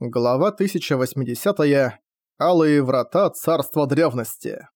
Глава 1080. -я. Алые врата Царства Древности.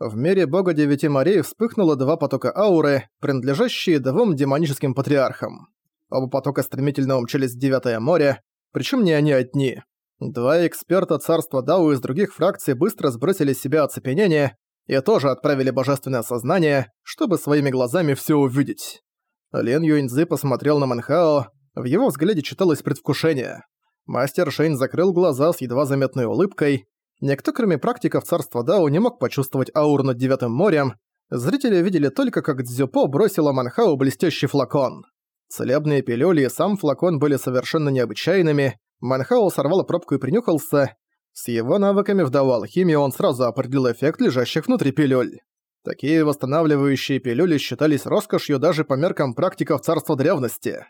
В мире бога Девяти морей вспыхнуло два потока ауры, принадлежащие двум демоническим патриархам. Оба потока стремительно умчались в Девятое море, причем не они одни. Два эксперта Царства Дау из других фракций быстро сбросили с себя оцепенение и тоже отправили божественное сознание, чтобы своими глазами все увидеть. Лен Юньцзы посмотрел на Манхао, в его взгляде читалось предвкушение. Мастер Шейн закрыл глаза с едва заметной улыбкой. Никто, кроме практиков царства Дао, не мог почувствовать ауру над Девятым морем. Зрители видели только, как Дзюпо бросила Манхау блестящий флакон. Целебные пилюли и сам флакон были совершенно необычайными. Манхау сорвал пробку и принюхался. С его навыками в дао-алхимии он сразу определил эффект лежащих внутри пилюль. Такие восстанавливающие пилюли считались роскошью даже по меркам практиков царства древности.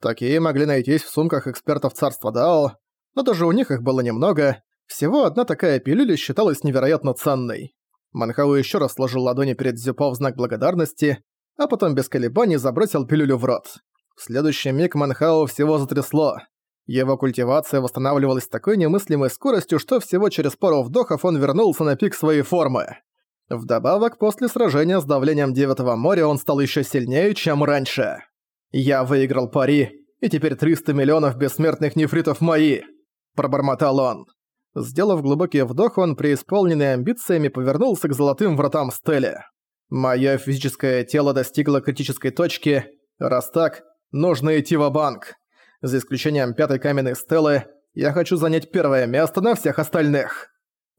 Такие могли найтись в сумках экспертов царства Дао, но даже у них их было немного. Всего одна такая пилюля считалась невероятно ценной. Манхау еще раз сложил ладони перед Зюпо в знак благодарности, а потом без колебаний забросил пилюлю в рот. В следующий миг Манхау всего затрясло. Его культивация восстанавливалась с такой немыслимой скоростью, что всего через пару вдохов он вернулся на пик своей формы. Вдобавок, после сражения с давлением Девятого моря он стал еще сильнее, чем раньше. «Я выиграл пари, и теперь 300 миллионов бессмертных нефритов мои!» – пробормотал он. Сделав глубокий вдох, он, преисполненный амбициями, повернулся к золотым вратам Стелли. «Моё физическое тело достигло критической точки. Раз так, нужно идти в банк За исключением пятой каменной стелы, я хочу занять первое место на всех остальных».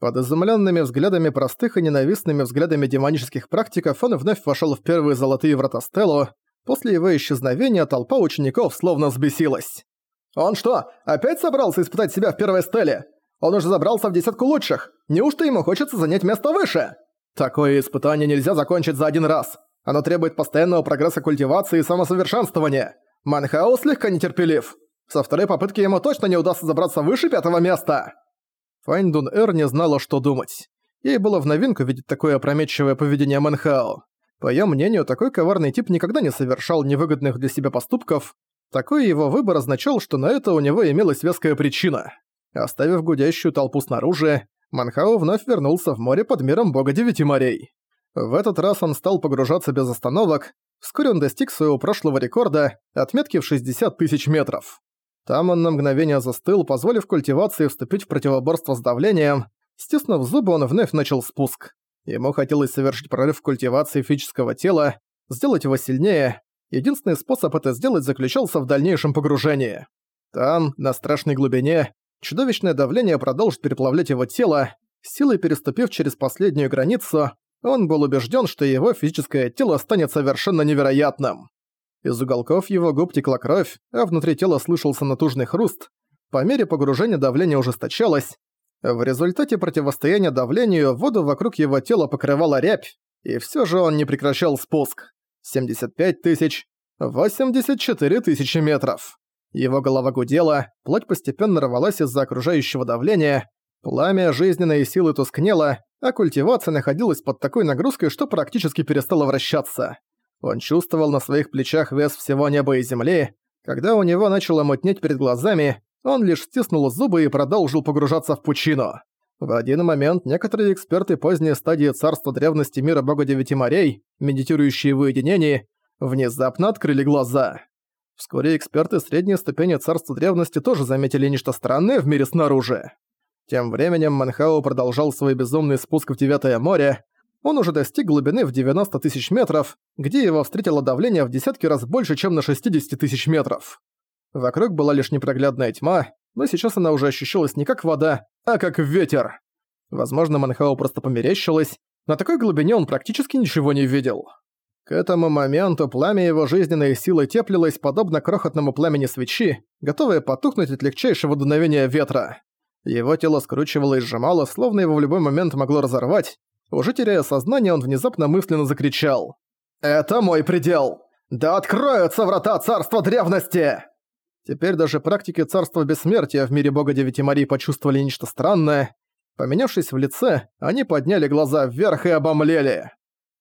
Под изумленными взглядами простых и ненавистными взглядами демонических практиков он вновь вошел в первые золотые врата Стеллу, После его исчезновения толпа учеников словно взбесилась. «Он что, опять собрался испытать себя в первой стеле? Он уже забрался в десятку лучших. Неужто ему хочется занять место выше?» «Такое испытание нельзя закончить за один раз. Оно требует постоянного прогресса культивации и самосовершенствования. Манхаус слегка нетерпелив. Со второй попытки ему точно не удастся забраться выше пятого места!» Файн Дун Эр не знала, что думать. Ей было в новинку видеть такое опрометчивое поведение Манхао. По её мнению, такой коварный тип никогда не совершал невыгодных для себя поступков. Такой его выбор означал, что на это у него имелась веская причина. Оставив гудящую толпу снаружи, Манхао вновь вернулся в море под миром бога девяти морей. В этот раз он стал погружаться без остановок. Вскоре он достиг своего прошлого рекорда, отметки в 60 тысяч метров. Там он на мгновение застыл, позволив культивации вступить в противоборство с давлением. Стиснув зубы, он вновь начал спуск. Ему хотелось совершить прорыв в культивации физического тела, сделать его сильнее. Единственный способ это сделать заключался в дальнейшем погружении. Там, на страшной глубине, чудовищное давление продолжит переплавлять его тело, силой переступив через последнюю границу, он был убежден, что его физическое тело станет совершенно невероятным. Из уголков его губ текла кровь, а внутри тела слышался натужный хруст. По мере погружения давление ужесточалось, в результате противостояния давлению воду вокруг его тела покрывала рябь, и все же он не прекращал спуск. 75 тысяч, 84 тысячи метров. Его голова гудела, плоть постепенно рвалась из-за окружающего давления, пламя жизненной силы тускнело, а культивация находилась под такой нагрузкой, что практически перестала вращаться. Он чувствовал на своих плечах вес всего неба и земли. Когда у него начало мутнеть перед глазами, он лишь стиснул зубы и продолжил погружаться в пучину. В один момент некоторые эксперты поздней стадии царства древности мира бога девяти морей, медитирующие в уединении, внезапно открыли глаза. Вскоре эксперты средней ступени царства древности тоже заметили нечто странное в мире снаружи. Тем временем Манхао продолжал свой безумный спуск в Девятое море. Он уже достиг глубины в 90 тысяч метров, где его встретило давление в десятки раз больше, чем на 60 тысяч метров. Вокруг была лишь непроглядная тьма, но сейчас она уже ощущалась не как вода, а как ветер. Возможно, Манхау просто померещилась, на такой глубине он практически ничего не видел. К этому моменту пламя его жизненной силы теплилось подобно крохотному пламени свечи, готовое потухнуть от легчайшего дуновения ветра. Его тело скручивало и сжимало, словно его в любой момент могло разорвать. Уже теряя сознание, он внезапно мысленно закричал. «Это мой предел! Да откроются врата царства древности!» Теперь даже практики царства бессмертия в мире бога Девяти Марий почувствовали нечто странное. Поменявшись в лице, они подняли глаза вверх и обомлели.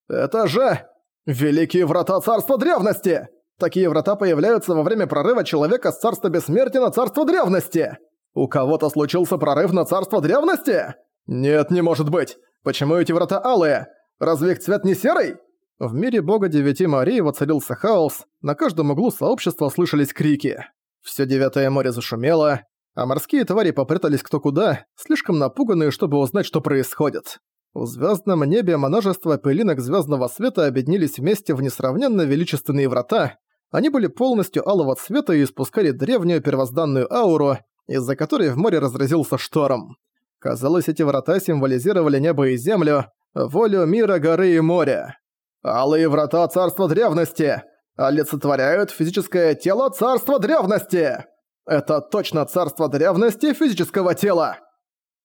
«Это же... Великие врата царства древности! Такие врата появляются во время прорыва человека с царства бессмертия на царство древности! У кого-то случился прорыв на царство древности? Нет, не может быть! Почему эти врата алые? Разве их цвет не серый? В мире бога девяти морей воцарился хаос, на каждом углу сообщества слышались крики. Всё Девятое море зашумело, а морские твари попрятались кто куда, слишком напуганные, чтобы узнать, что происходит. В звездном небе множество пылинок звездного света объединились вместе в несравненно величественные врата. Они были полностью алого цвета и испускали древнюю первозданную ауру, из-за которой в море разразился шторм. Казалось, эти врата символизировали небо и землю, волю мира, горы и моря. Алые врата царства древности олицетворяют физическое тело царства древности. Это точно царство древности физического тела.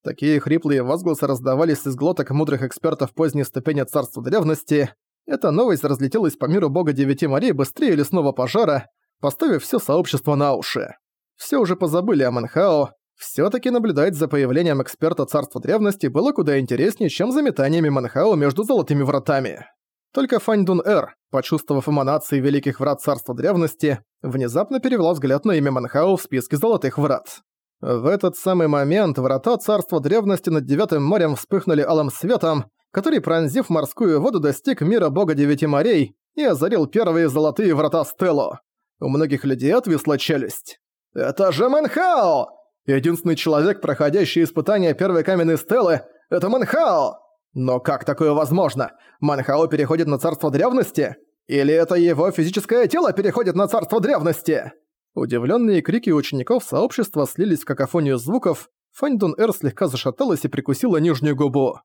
Такие хриплые возгласы раздавались из глоток мудрых экспертов поздней ступени царства древности. Эта новость разлетелась по миру бога девяти морей быстрее лесного пожара, поставив все сообщество на уши. Все уже позабыли о Манхао, Всё-таки наблюдать за появлением эксперта царства древности было куда интереснее, чем за метаниями Манхао между золотыми вратами. Только Фаньдун-Эр, почувствовав эманации великих врат царства древности, внезапно перевела взгляд на имя Манхао в списке золотых врат. В этот самый момент врата царства древности над Девятым морем вспыхнули алым светом, который, пронзив морскую воду, достиг мира бога Девяти морей и озарил первые золотые врата Стеллу. У многих людей отвисла челюсть. «Это же Манхао! Единственный человек, проходящий испытания первой каменной стелы, это Манхао! Но как такое возможно? Манхао переходит на царство древности? Или это его физическое тело переходит на царство древности?» Удивленные крики учеников сообщества слились в какофонию звуков, Фаньдун Эр слегка зашаталась и прикусила нижнюю губу.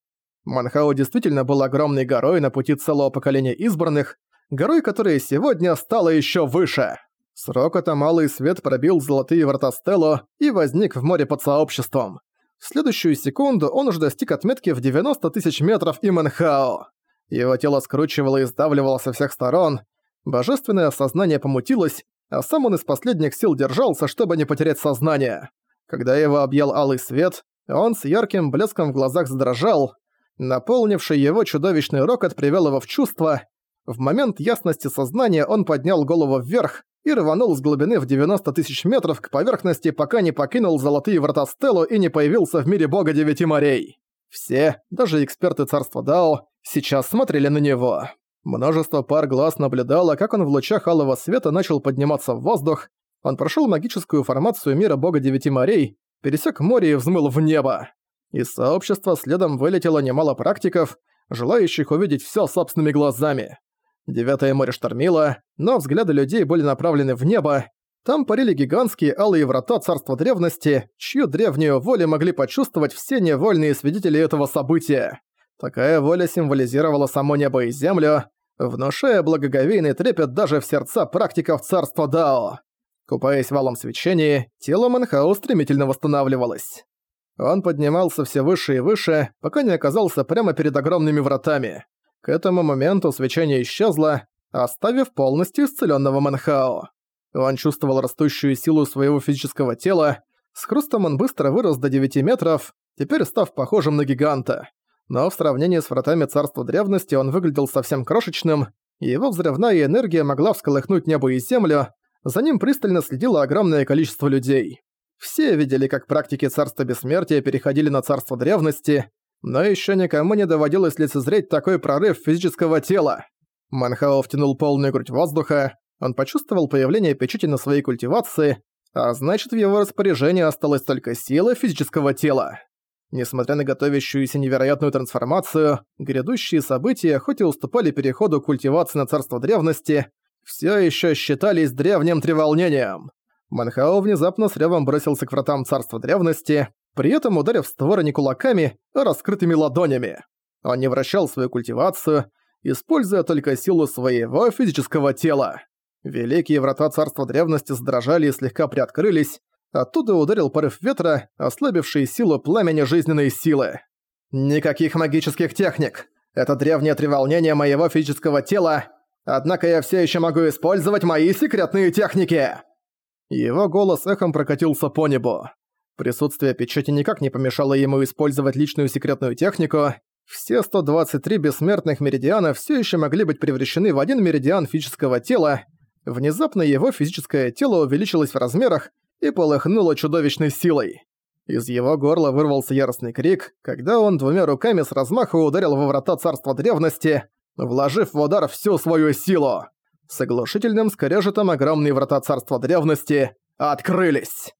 Манхао действительно был огромной горой на пути целого поколения избранных, горой, которая сегодня стала еще выше. С рокотом малый свет пробил золотые врата Стелло и возник в море под сообществом. В следующую секунду он уже достиг отметки в 90 тысяч метров и. Его тело скручивало и сдавливало со всех сторон, божественное сознание помутилось, а сам он из последних сил держался, чтобы не потерять сознание. Когда его объял алый свет, он с ярким блеском в глазах задрожал. Наполнивший его чудовищный рокот привел его в чувство. В момент ясности сознания он поднял голову вверх и рванул с глубины в 90 тысяч метров к поверхности, пока не покинул золотые врата Стеллу и не появился в мире бога Девяти морей. Все, даже эксперты царства Дао, сейчас смотрели на него. Множество пар глаз наблюдало, как он в лучах алого света начал подниматься в воздух. Он прошел магическую формацию мира бога Девяти морей, пересек море и взмыл в небо. Из сообщества следом вылетело немало практиков, желающих увидеть все собственными глазами. Девятое море штормило, но взгляды людей были направлены в небо. Там парили гигантские алые врата царства древности, чью древнюю волю могли почувствовать все невольные свидетели этого события. Такая воля символизировала само небо и землю, внушая благоговейный трепет даже в сердца практиков царства Дао. Купаясь в алом свечении, тело Манхао стремительно восстанавливалось. Он поднимался все выше и выше, пока не оказался прямо перед огромными вратами. К этому моменту свечение исчезло, оставив полностью исцелённого Манхао. Он чувствовал растущую силу своего физического тела, с хрустом он быстро вырос до 9 метров, теперь став похожим на гиганта но в сравнении с вратами царства древности он выглядел совсем крошечным, и его взрывная энергия могла всколыхнуть небо и землю, за ним пристально следило огромное количество людей. Все видели, как практики царства бессмертия переходили на царство древности, но еще никому не доводилось лицезреть такой прорыв физического тела. Манхао втянул полную грудь воздуха, он почувствовал появление печати на своей культивации, а значит в его распоряжении осталась только сила физического тела. Несмотря на готовящуюся невероятную трансформацию, грядущие события, хоть и уступали переходу культивации на царство древности, все еще считались древним треволнением. Манхао внезапно с ревом бросился к вратам царства древности, при этом ударив створы не кулаками, а раскрытыми ладонями. Он не вращал свою культивацию, используя только силу своего физического тела. Великие врата царства древности задрожали и слегка приоткрылись, Оттуда ударил порыв ветра, ослабивший силу пламени жизненной силы. «Никаких магических техник! Это древнее треволнение моего физического тела, однако я все еще могу использовать мои секретные техники!» Его голос эхом прокатился по небу. Присутствие печати никак не помешало ему использовать личную секретную технику. Все 123 бессмертных меридиана все еще могли быть превращены в один меридиан физического тела, Внезапно его физическое тело увеличилось в размерах и полыхнуло чудовищной силой. Из его горла вырвался яростный крик, когда он двумя руками с размаху ударил во врата царства древности, вложив в удар всю свою силу. С оглушительным скорежетом огромные врата царства древности открылись.